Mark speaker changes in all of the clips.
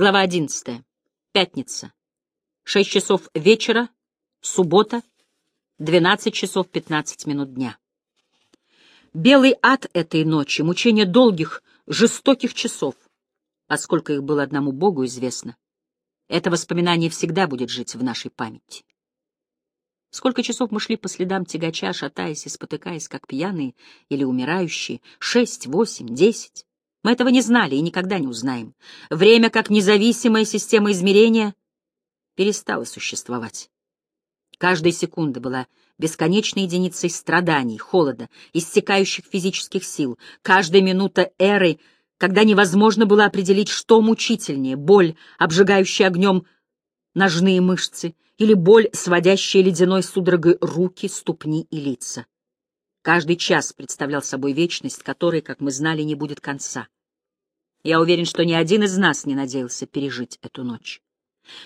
Speaker 1: Глава 11. Пятница. 6 часов вечера, суббота, 12 часов 15 минут дня. Белый ад этой ночи, мучение долгих, жестоких часов, а сколько их было одному Богу известно. Это воспоминание всегда будет жить в нашей памяти. Сколько часов мы шли по следам тягача, шатаясь и спотыкаясь, как пьяные или умирающие? Шесть, восемь, десять. Мы этого не знали и никогда не узнаем. Время, как независимая система измерения, перестало существовать. Каждая секунда была бесконечной единицей страданий, холода, иссякающих физических сил. Каждая минута эры, когда невозможно было определить, что мучительнее — боль, обжигающая огнем ножные мышцы, или боль, сводящая ледяной судорогой руки, ступни и лица. Каждый час представлял собой вечность, которой, как мы знали, не будет конца. Я уверен, что ни один из нас не надеялся пережить эту ночь.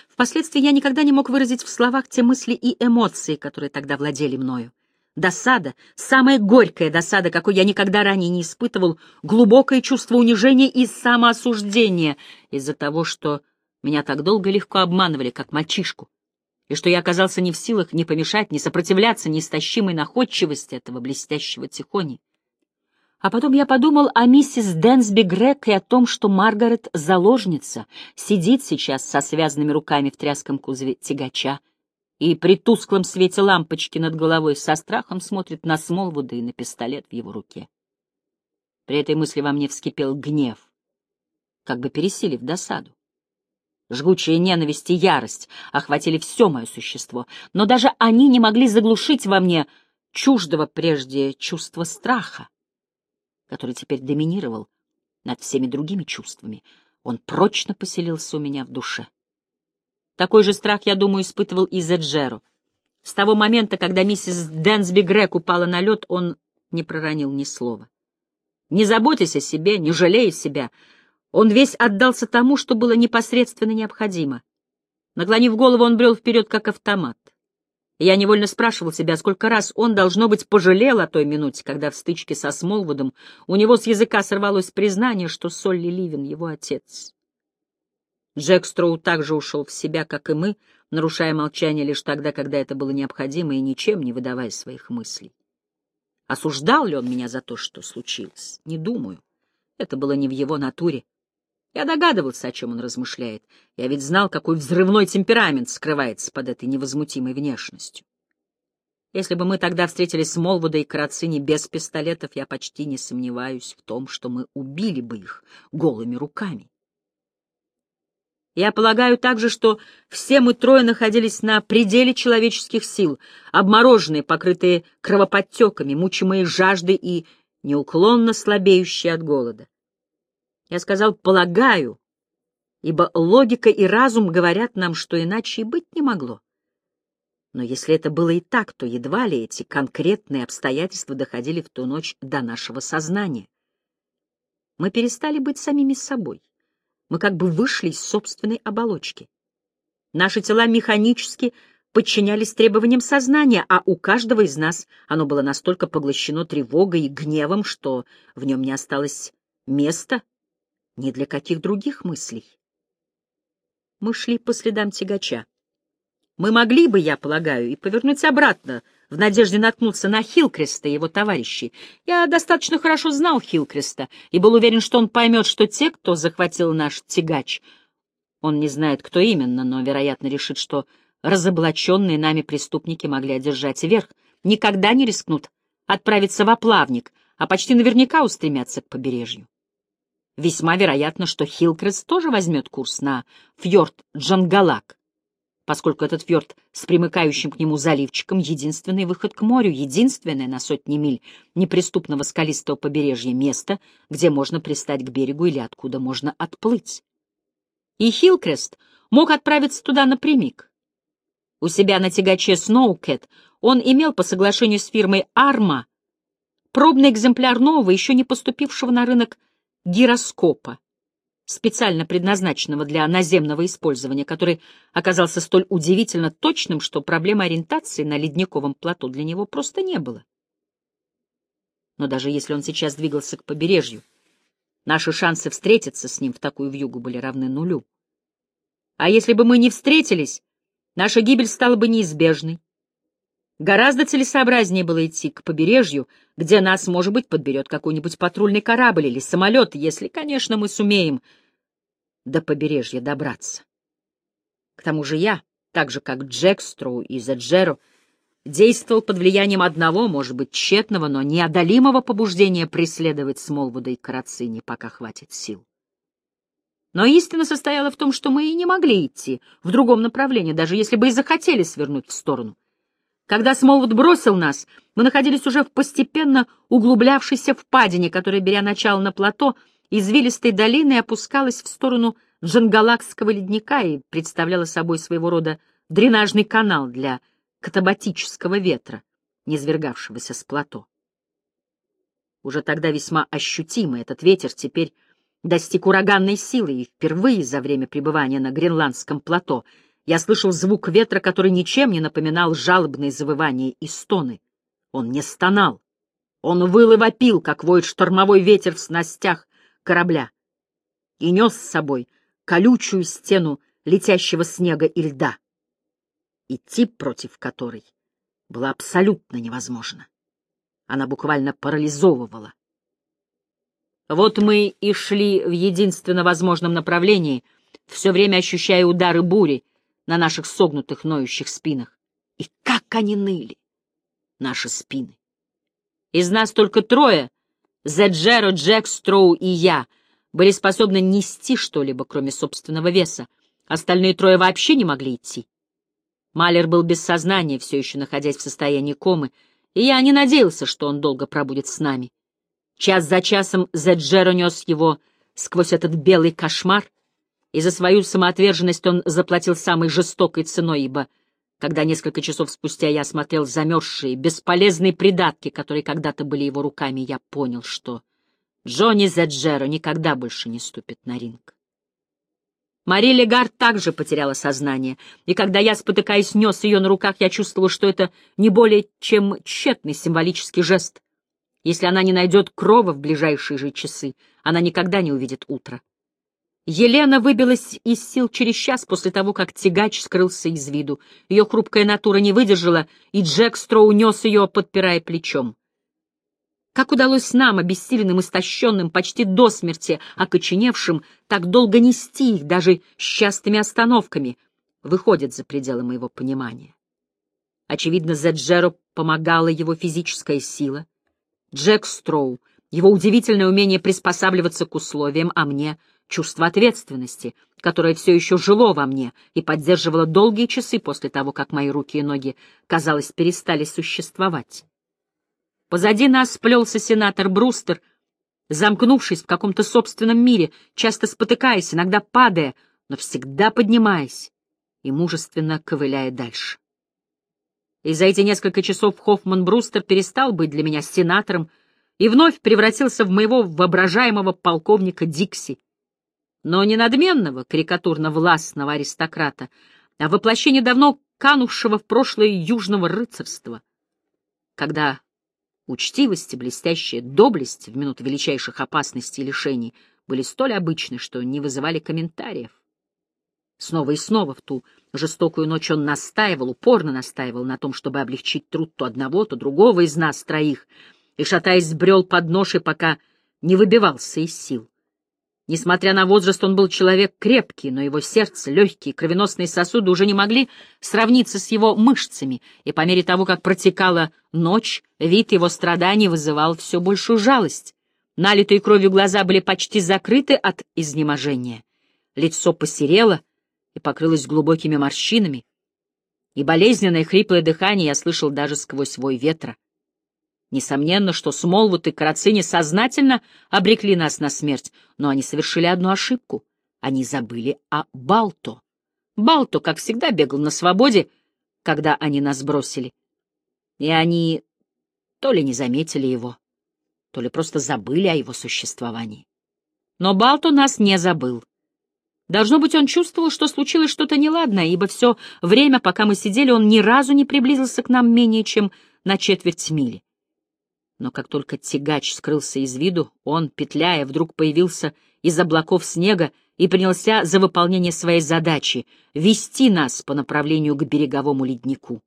Speaker 1: Впоследствии я никогда не мог выразить в словах те мысли и эмоции, которые тогда владели мною. Досада, самая горькая досада, какой я никогда ранее не испытывал, глубокое чувство унижения и самоосуждения из-за того, что меня так долго легко обманывали, как мальчишку, и что я оказался не в силах ни помешать, ни сопротивляться неистощимой находчивости этого блестящего тихони. А потом я подумал о миссис Дэнсби Грег и о том, что Маргарет — заложница, сидит сейчас со связанными руками в тряском кузове тягача и при тусклом свете лампочки над головой со страхом смотрит на Смолвуда и на пистолет в его руке. При этой мысли во мне вскипел гнев, как бы пересилив досаду. Жгучая ненависть и ярость охватили все мое существо, но даже они не могли заглушить во мне чуждого прежде чувства страха, который теперь доминировал над всеми другими чувствами. Он прочно поселился у меня в душе. Такой же страх, я думаю, испытывал и Зеджеро. С того момента, когда миссис Дэнсби Грег упала на лед, он не проронил ни слова. Не заботясь о себе, не жалея себя, он весь отдался тому, что было непосредственно необходимо. Наклонив голову, он брел вперед, как автомат. Я невольно спрашивал себя, сколько раз он, должно быть, пожалел о той минуте, когда в стычке со Смолвудом у него с языка сорвалось признание, что Солли Ливин — его отец. Джек Строу также ушел в себя, как и мы, нарушая молчание лишь тогда, когда это было необходимо, и ничем не выдавая своих мыслей. Осуждал ли он меня за то, что случилось? Не думаю. Это было не в его натуре. Я догадывался, о чем он размышляет. Я ведь знал, какой взрывной темперамент скрывается под этой невозмутимой внешностью. Если бы мы тогда встретились с Молвудой и Карацини без пистолетов, я почти не сомневаюсь в том, что мы убили бы их голыми руками. Я полагаю также, что все мы трое находились на пределе человеческих сил, обмороженные, покрытые кровоподтеками, мучимые жаждой и неуклонно слабеющие от голода. Я сказал «полагаю», ибо логика и разум говорят нам, что иначе и быть не могло. Но если это было и так, то едва ли эти конкретные обстоятельства доходили в ту ночь до нашего сознания. Мы перестали быть самими собой. Мы как бы вышли из собственной оболочки. Наши тела механически подчинялись требованиям сознания, а у каждого из нас оно было настолько поглощено тревогой и гневом, что в нем не осталось места ни для каких других мыслей. Мы шли по следам тягача. Мы могли бы, я полагаю, и повернуть обратно, в надежде наткнуться на Хилкреста и его товарищей. Я достаточно хорошо знал Хилкреста и был уверен, что он поймет, что те, кто захватил наш тягач, он не знает, кто именно, но, вероятно, решит, что разоблаченные нами преступники могли одержать верх, никогда не рискнут отправиться во плавник, а почти наверняка устремятся к побережью. Весьма вероятно, что Хилкрест тоже возьмет курс на фьорд Джангалак, поскольку этот фьорд с примыкающим к нему заливчиком — единственный выход к морю, единственное на сотни миль неприступного скалистого побережья место, где можно пристать к берегу или откуда можно отплыть. И Хилкрест мог отправиться туда напрямик. У себя на тягаче Сноукет он имел по соглашению с фирмой «Арма» пробный экземпляр нового, еще не поступившего на рынок гироскопа, специально предназначенного для наземного использования, который оказался столь удивительно точным, что проблемы ориентации на ледниковом плато для него просто не было. Но даже если он сейчас двигался к побережью, наши шансы встретиться с ним в такую вьюгу были равны нулю. А если бы мы не встретились, наша гибель стала бы неизбежной. Гораздо целесообразнее было идти к побережью, где нас, может быть, подберет какой-нибудь патрульный корабль или самолет, если, конечно, мы сумеем до побережья добраться. К тому же я, так же как Джекстроу и Зеджеро, действовал под влиянием одного, может быть, тщетного, но неодолимого побуждения преследовать Смолвуда и Карацини, пока хватит сил. Но истина состояла в том, что мы и не могли идти в другом направлении, даже если бы и захотели свернуть в сторону. Когда Смолвуд бросил нас, мы находились уже в постепенно углублявшейся впадине, которая, беря начало на плато, извилистой долиной опускалась в сторону Джангалакского ледника и представляла собой своего рода дренажный канал для катабатического ветра, низвергавшегося с плато. Уже тогда весьма ощутимо этот ветер теперь достиг ураганной силы, и впервые за время пребывания на Гренландском плато я слышал звук ветра, который ничем не напоминал жалобные завывания и стоны. Он не стонал. Он выл и вопил, как воет штормовой ветер в снастях корабля, и нес с собой колючую стену летящего снега и льда, идти против которой было абсолютно невозможно. Она буквально парализовывала. Вот мы и шли в единственно возможном направлении, все время ощущая удары бури на наших согнутых ноющих спинах. И как они ныли, наши спины! Из нас только трое, Зеджеро, Джек, Строу и я, были способны нести что-либо, кроме собственного веса. Остальные трое вообще не могли идти. Малер был без сознания, все еще находясь в состоянии комы, и я не надеялся, что он долго пробудет с нами. Час за часом Зеджеро нес его сквозь этот белый кошмар, и за свою самоотверженность он заплатил самой жестокой ценой, ибо, когда несколько часов спустя я смотрел замерзшие, бесполезные придатки, которые когда-то были его руками, я понял, что Джонни Зеджеро никогда больше не ступит на ринг. Мари Легар также потеряла сознание, и когда я, спотыкаясь, нес ее на руках, я чувствовал, что это не более чем тщетный символический жест. Если она не найдет крова в ближайшие же часы, она никогда не увидит утро. Елена выбилась из сил через час после того, как тягач скрылся из виду. Ее хрупкая натура не выдержала, и Джек Строу нес ее, подпирая плечом. Как удалось нам, обессиленным, истощенным, почти до смерти, окоченевшим, так долго нести их, даже с частыми остановками, выходит за пределы моего понимания. Очевидно, Зеджеро помогала его физическая сила, Джек Строу, его удивительное умение приспосабливаться к условиям, а мне — чувство ответственности, которое все еще жило во мне и поддерживало долгие часы после того, как мои руки и ноги, казалось, перестали существовать. Позади нас сплелся сенатор Брустер, замкнувшись в каком-то собственном мире, часто спотыкаясь, иногда падая, но всегда поднимаясь и мужественно ковыляя дальше. И за эти несколько часов Хоффман Брустер перестал быть для меня сенатором и вновь превратился в моего воображаемого полковника Дикси, но не надменного, карикатурно-властного аристократа, а воплощение давно канувшего в прошлое южного рыцарства, когда Учтивость и блестящая доблесть в минуту величайших опасностей и лишений были столь обычны, что не вызывали комментариев. Снова и снова в ту жестокую ночь он настаивал, упорно настаивал на том, чтобы облегчить труд то одного, то другого из нас троих, и, шатаясь, сбрел под ношей, пока не выбивался из сил. Несмотря на возраст, он был человек крепкий, но его сердце, легкие, кровеносные сосуды уже не могли сравниться с его мышцами, и по мере того, как протекала ночь, вид его страданий вызывал все большую жалость. Налитые кровью глаза были почти закрыты от изнеможения. Лицо посерело и покрылось глубокими морщинами, и болезненное хриплое дыхание я слышал даже сквозь вой ветра. Несомненно, что Смолвуд и Карацини сознательно обрекли нас на смерть, но они совершили одну ошибку. Они забыли о Балто. Балто, как всегда, бегал на свободе, когда они нас бросили. И они то ли не заметили его, то ли просто забыли о его существовании. Но Балто нас не забыл. Должно быть, он чувствовал, что случилось что-то неладное, ибо все время, пока мы сидели, он ни разу не приблизился к нам менее чем на четверть мили. Но как только тягач скрылся из виду, он, петляя, вдруг появился из облаков снега и принялся за выполнение своей задачи — вести нас по направлению к береговому леднику.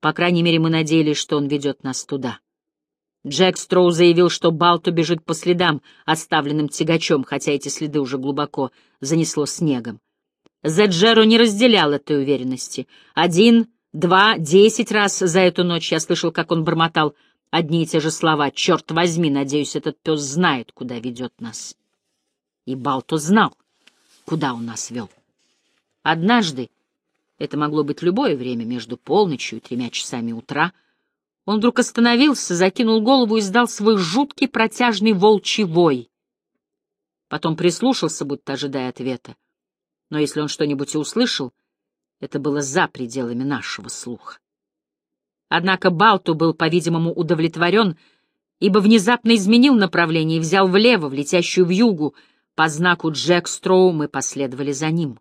Speaker 1: По крайней мере, мы надеялись, что он ведет нас туда. Джек Строу заявил, что Балто бежит по следам, оставленным тягачом, хотя эти следы уже глубоко занесло снегом. Зеджеро не разделял этой уверенности. Один, два, десять раз за эту ночь я слышал, как он бормотал одни и те же слова. «Черт возьми, надеюсь, этот пес знает, куда ведет нас». И Балто знал, куда он нас вел. Однажды, это могло быть любое время, между полночью и тремя часами утра, он вдруг остановился, закинул голову и издал свой жуткий протяжный волчий вой. Потом прислушался, будто ожидая ответа. Но если он что-нибудь и услышал, это было за пределами нашего слуха. Однако Балту был, по-видимому, удовлетворен, ибо внезапно изменил направление и взял влево, в летящую вьюгу. По знаку Джек Строу мы последовали за ним.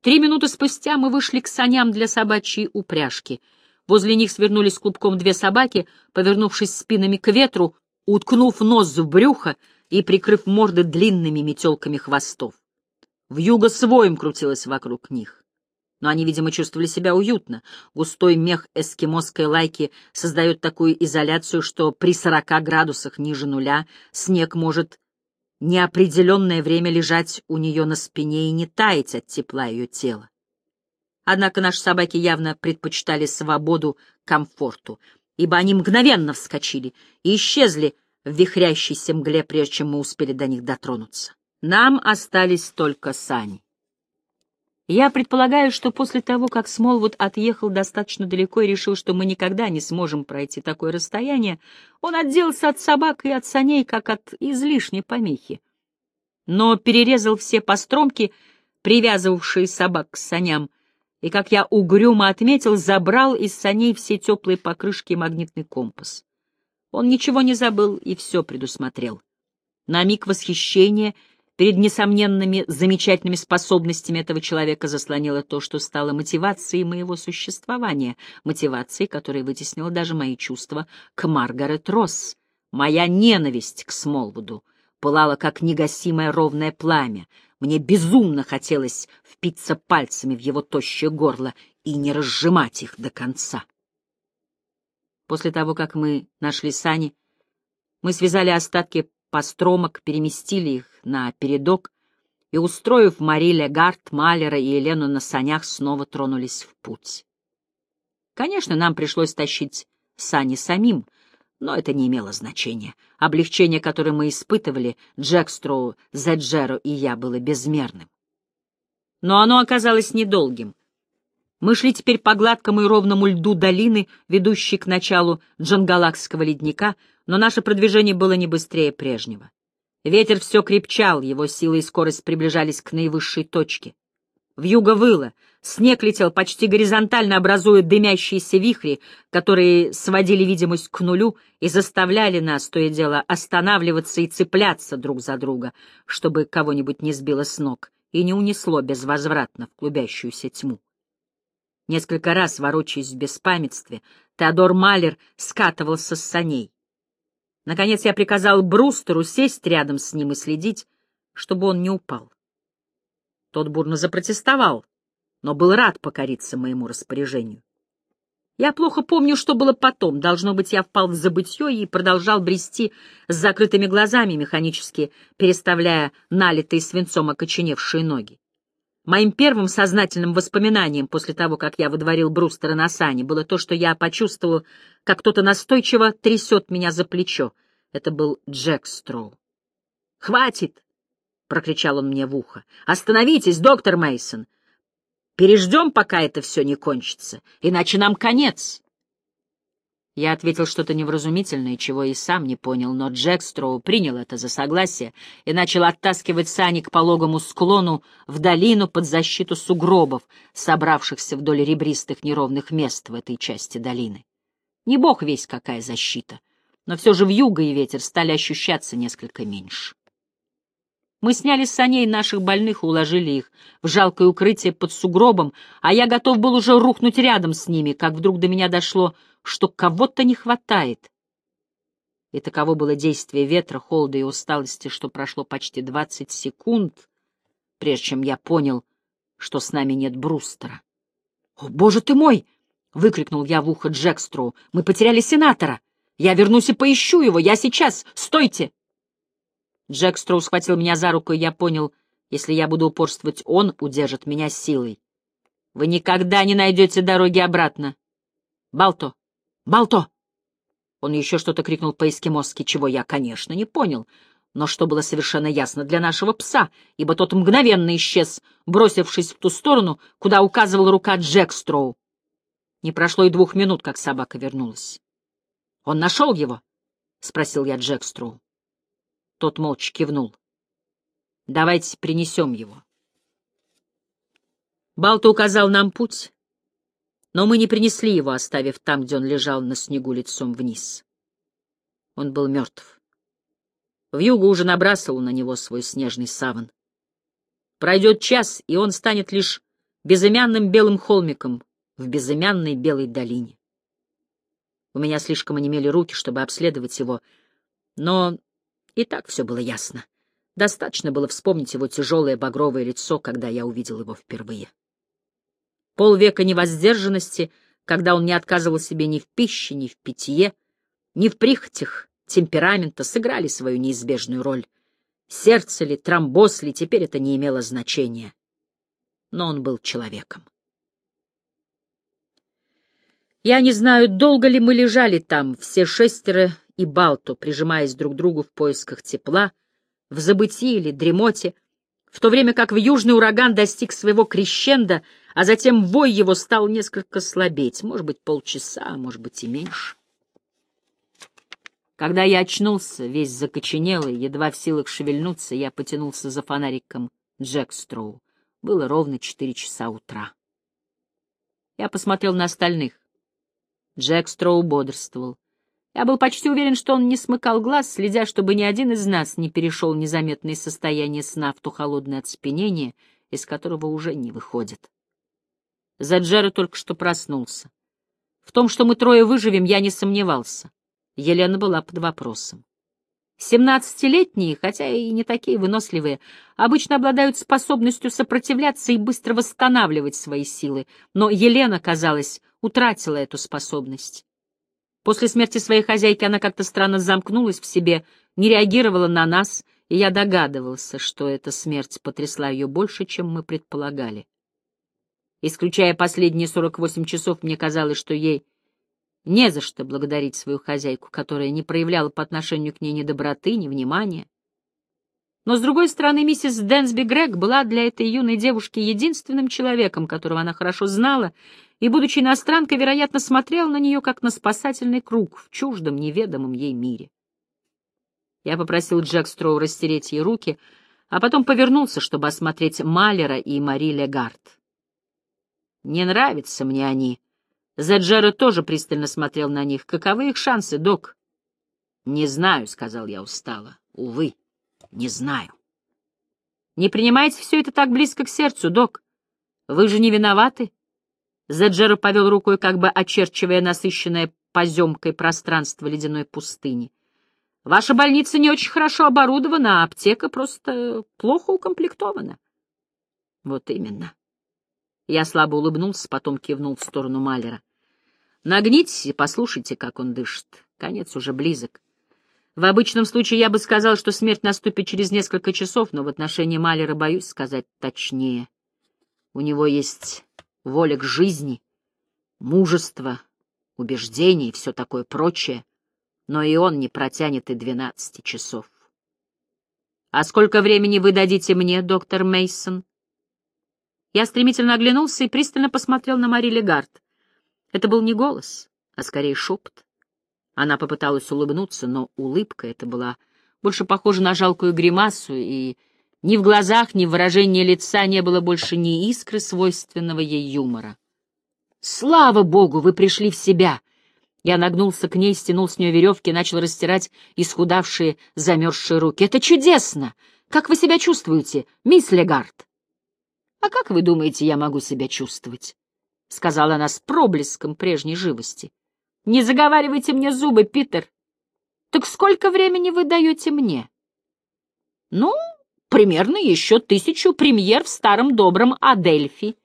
Speaker 1: Три минуты спустя мы вышли к саням для собачьей упряжки. Возле них свернулись клубком две собаки, повернувшись спинами к ветру, уткнув нос в брюхо и прикрыв морды длинными метелками хвостов. Вьюга своим крутилась вокруг них. Но они, видимо, чувствовали себя уютно. Густой мех эскимосской лайки создает такую изоляцию, что при сорока градусах ниже нуля снег может неопределенное время лежать у нее на спине и не таять от тепла ее тела. Однако наши собаки явно предпочитали свободу комфорту, ибо они мгновенно вскочили и исчезли в вихрящейся мгле, прежде чем мы успели до них дотронуться. Нам остались только сани. Я предполагаю, что после того, как Смолвуд отъехал достаточно далеко и решил, что мы никогда не сможем пройти такое расстояние, он отделался от собак и от саней, как от излишней помехи. Но перерезал все постромки, привязывавшие собак к саням, и, как я угрюмо отметил, забрал из саней все теплые покрышки и магнитный компас. Он ничего не забыл и все предусмотрел. На миг восхищения — Перед несомненными замечательными способностями этого человека заслонило то, что стало мотивацией моего существования, мотивацией, которая вытеснила даже мои чувства к Маргарет Росс. Моя ненависть к Смолвуду пылала, как негасимое ровное пламя. Мне безумно хотелось впиться пальцами в его тощее горло и не разжимать их до конца. После того, как мы нашли сани, мы связали остатки постромок, переместили их на передок и, устроив Мари Легард, Малера и Елену на санях, снова тронулись в путь. Конечно, нам пришлось тащить сани самим, но это не имело значения. Облегчение, которое мы испытывали, Джекстроу, Зеджеро и я, было безмерным. Но оно оказалось недолгим. Мы шли теперь по гладкому и ровному льду долины, ведущей к началу Джангалакского ледника, но наше продвижение было не быстрее прежнего. Ветер все крепчал, его сила и скорость приближались к наивысшей точке. Вьюга выла, снег летел почти горизонтально, образуя дымящиеся вихри, которые сводили видимость к нулю и заставляли нас, то и дело, останавливаться и цепляться друг за друга, чтобы кого-нибудь не сбило с ног и не унесло безвозвратно в клубящуюся тьму. Несколько раз, ворочаясь в беспамятстве, Теодор Малер скатывался с саней. Наконец я приказал Брустеру сесть рядом с ним и следить, чтобы он не упал. Тот бурно запротестовал, но был рад покориться моему распоряжению. Я плохо помню, что было потом. Должно быть, я впал в забытье и продолжал брести с закрытыми глазами, механически переставляя налитые свинцом окоченевшие ноги. Моим первым сознательным воспоминанием после того, как я выдворил Брустера на сани, было то, что я почувствовал, как кто-то настойчиво трясет меня за плечо. Это был Джек Строу. «Хватит!» — прокричал он мне в ухо. «Остановитесь, доктор Мейсон. Переждем, пока это все не кончится, иначе нам конец». Я ответил что-то невразумительное, чего и сам не понял, но Джек Строу принял это за согласие и начал оттаскивать сани к пологому склону в долину под защиту сугробов, собравшихся вдоль ребристых неровных мест в этой части долины. Не бог весь какая защита, но все же вьюга и ветер стали ощущаться несколько меньше. Мы сняли с саней наших больных и уложили их в жалкое укрытие под сугробом, а я готов был уже рухнуть рядом с ними, как вдруг до меня дошло — что кого-то не хватает. И таково было действие ветра, холода и усталости, что прошло почти двадцать секунд, прежде чем я понял, что с нами нет Брустера. «О, боже ты мой!» — выкрикнул я в ухо Джекстру. «Мы потеряли сенатора! Я вернусь и поищу его! Я сейчас! Стойте!» Джекстроу схватил меня за руку, и я понял, если я буду упорствовать, он удержит меня силой. «Вы никогда не найдете дороги обратно!» «Балто! Балто!» Он еще что-то крикнул по-эскимосски, чего я, конечно, не понял, но что было совершенно ясно для нашего пса, ибо тот мгновенно исчез, бросившись в ту сторону, куда указывала рука Джекстроу. Не прошло и двух минут, как собака вернулась. — Он нашел его? — спросил я Джекстроу. Тот молча кивнул. — Давайте принесем его. Балта указал нам путь, но мы не принесли его, оставив там, где он лежал на снегу лицом вниз. Он был мертв. Вьюга уже набрасывал на него свой снежный саван. Пройдет час, и он станет лишь безымянным белым холмиком в безымянной белой долине. У меня слишком онемели руки, чтобы обследовать его, но и так все было ясно. Достаточно было вспомнить его тяжелое багровое лицо, когда я увидел его впервые полвека невоздержанности, когда он не отказывал себе ни в пище, ни в питье, ни в прихотях темперамента, сыграли свою неизбежную роль. Сердце ли, тромбоз ли, теперь это не имело значения. Но он был человеком. Я не знаю, долго ли мы лежали там, все шестеро и Балто, прижимаясь друг к другу в поисках тепла, в забытии или дремоте, в то время как в южный ураган достиг своего крещенда, а затем вой его стал несколько слабеть, может быть, полчаса, а может быть и меньше. Когда я очнулся, весь закоченелый, едва в силах шевельнуться, я потянулся за фонариком Джекстроу. Было ровно четыре часа утра. Я посмотрел на остальных. Джекстроу бодрствовал. Я был почти уверен, что он не смыкал глаз, следя, чтобы ни один из нас не перешел незаметное состояние сна в то холодное оцепенение, из которого уже не выходит. Заджера только что проснулся. В том, что мы трое выживем, я не сомневался. Елена была под вопросом. Семнадцатилетние, хотя и не такие выносливые, обычно обладают способностью сопротивляться и быстро восстанавливать свои силы, но Елена, казалось, утратила эту способность. После смерти своей хозяйки она как-то странно замкнулась в себе, не реагировала на нас, и я догадывался, что эта смерть потрясла ее больше, чем мы предполагали. Исключая последние 48 часов, мне казалось, что ей не за что благодарить свою хозяйку, которая не проявляла по отношению к ней ни доброты, ни внимания. Но, с другой стороны, миссис Дэнсби Грег была для этой юной девушки единственным человеком, которого она хорошо знала, и, будучи иностранкой, вероятно, смотрел на нее как на спасательный круг в чуждом, неведомом ей мире. Я попросил Джек Строу растереть ей руки, а потом повернулся, чтобы осмотреть Малера и Мари Легард. «Не нравятся мне они». Заджера тоже пристально смотрел на них. «Каковы их шансы, док?» «Не знаю», — сказал я устало. «Увы, не знаю». «Не принимайте все это так близко к сердцу, док. Вы же не виноваты. Зеджеро повел рукой, как бы очерчивая насыщенное поземкой пространство ледяной пустыни. Ваша больница не очень хорошо оборудована, а аптека просто плохо укомплектована. Вот именно. Я слабо улыбнулся, потом кивнул в сторону Малера. Нагнитесь и послушайте, как он дышит. Конец уже близок. В обычном случае я бы сказал, что смерть наступит через несколько часов, но в отношении Малера боюсь сказать точнее. У него есть воля к жизни, мужество, убеждение и все такое прочее, но и он не протянет и двенадцати часов. «А сколько времени вы дадите мне, доктор Мейсон? Я стремительно оглянулся и пристально посмотрел на Мари Легард. Это был не голос, а скорее шепот. Она попыталась улыбнуться, но улыбка эта была больше похожа на жалкую гримасу, и ни в глазах, ни в выражении лица не было больше ни искры свойственного ей юмора. «Слава богу, вы пришли в себя!» Я нагнулся к ней, стянул с нее веревки и начал растирать исхудавшие, замерзшие руки. «Это чудесно! Как вы себя чувствуете, мисс Легард?» «А как вы думаете, я могу себя чувствовать?» — сказала она с проблеском прежней живости. «Не заговаривайте мне зубы, Питер. Так сколько времени вы даете мне? Ну, примерно еще тысячу премьер в старом добром Адельфи.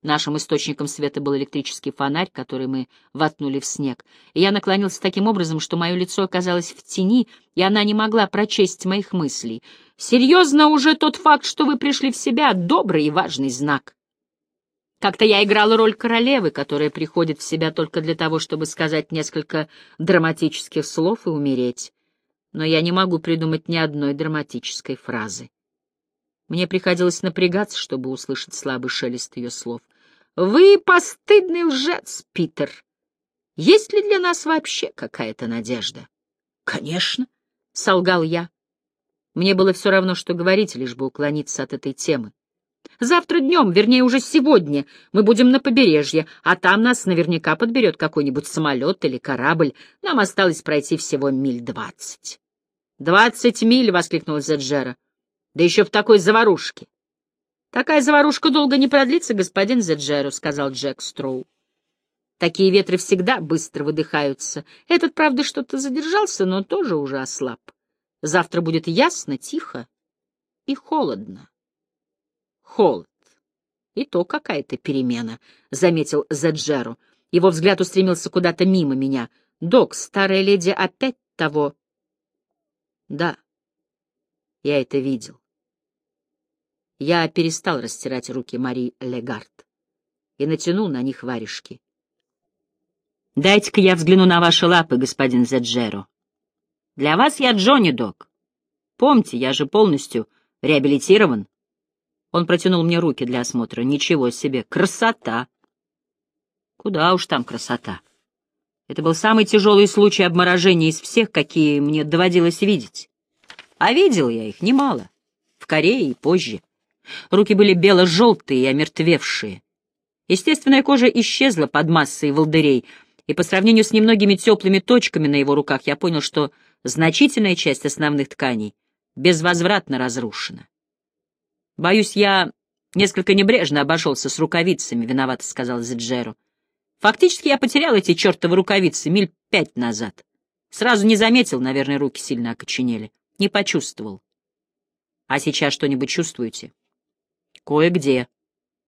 Speaker 1: Нашим источником света был электрический фонарь, который мы воткнули в снег, я наклонился таким образом, что мое лицо оказалось в тени, и она не могла прочесть моих мыслей. Серьезно уже тот факт, что вы пришли в себя, — добрый и важный знак. Как-то я играла роль королевы, которая приходит в себя только для того, чтобы сказать несколько драматических слов и умереть. Но я не могу придумать ни одной драматической фразы. Мне приходилось напрягаться, чтобы услышать слабый шелест ее слов. «Вы постыдный лжец, Питер! Есть ли для нас вообще какая-то надежда?» «Конечно», — солгал я. Мне было все равно, что говорить, лишь бы уклониться от этой темы. Завтра днем, вернее, уже сегодня, мы будем на побережье, а там нас наверняка подберет какой-нибудь самолет или корабль. Нам осталось пройти всего миль двадцать. «Двадцать миль!» — воскликнул Зеджера. Да еще в такой заварушке. — Такая заварушка долго не продлится, господин Зеджеро, — сказал Джек Строу. Такие ветры всегда быстро выдыхаются. Этот, правда, что-то задержался, но тоже уже ослаб. Завтра будет ясно, тихо и холодно. Холод. И то какая-то перемена, — заметил Зеджеро. Его взгляд устремился куда-то мимо меня. Док, старая леди опять того... Да, я это видел. Я перестал растирать руки Мари Легард и натянул на них варежки. «Дайте-ка я взгляну на ваши лапы, господин Зеджеро. Для вас я Джонни Док. Помните, я же полностью реабилитирован». Он протянул мне руки для осмотра. «Ничего себе! Красота!» «Куда уж там красота!» Это был самый тяжелый случай обморожения из всех, какие мне доводилось видеть. А видел я их немало, в Корее и позже. Руки были бело-желтые и омертвевшие. Естественная кожа исчезла под массой волдырей, и по сравнению с немногими теплыми точками на его руках я понял, что значительная часть основных тканей безвозвратно разрушена. «Боюсь, я несколько небрежно обошелся с рукавицами», — виновато сказал Зеджеро. «Фактически я потерял эти чертовы рукавицы миль пять назад. Сразу не заметил, наверное, руки сильно окоченели. Не почувствовал. А сейчас что-нибудь чувствуете?» Кое-где.